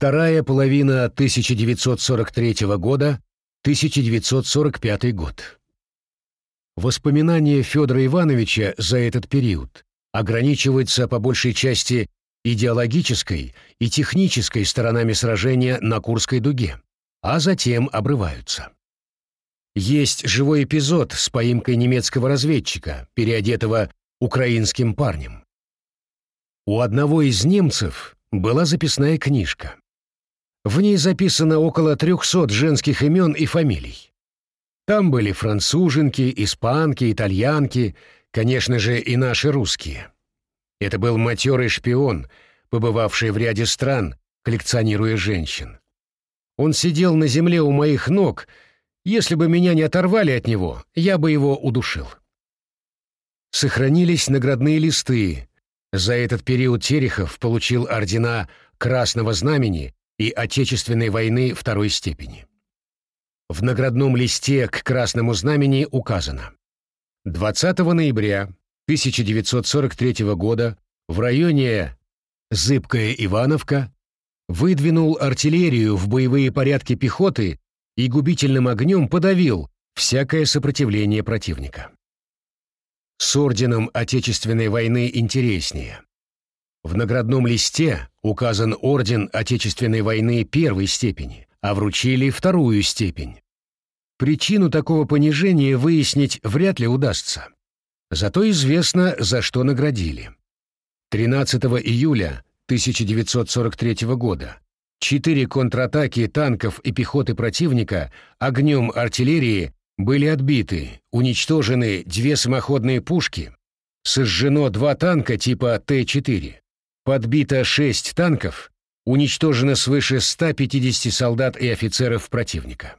Вторая половина 1943 года, 1945 год. Воспоминания Федора Ивановича за этот период ограничиваются по большей части идеологической и технической сторонами сражения на Курской дуге, а затем обрываются. Есть живой эпизод с поимкой немецкого разведчика, переодетого украинским парнем. У одного из немцев была записная книжка. В ней записано около 300 женских имен и фамилий. Там были француженки, испанки, итальянки, конечно же, и наши русские. Это был матерый шпион, побывавший в ряде стран, коллекционируя женщин. Он сидел на земле у моих ног. Если бы меня не оторвали от него, я бы его удушил. Сохранились наградные листы. За этот период Терехов получил ордена Красного Знамени и Отечественной войны второй степени. В наградном листе к Красному Знамени указано 20 ноября 1943 года в районе Зыбкая Ивановка выдвинул артиллерию в боевые порядки пехоты и губительным огнем подавил всякое сопротивление противника. С орденом Отечественной войны интереснее. В наградном листе указан орден Отечественной войны первой степени, а вручили вторую степень. Причину такого понижения выяснить вряд ли удастся. Зато известно, за что наградили. 13 июля 1943 года четыре контратаки танков и пехоты противника огнем артиллерии были отбиты, уничтожены две самоходные пушки, сожжено два танка типа Т-4, подбито шесть танков, уничтожено свыше 150 солдат и офицеров противника.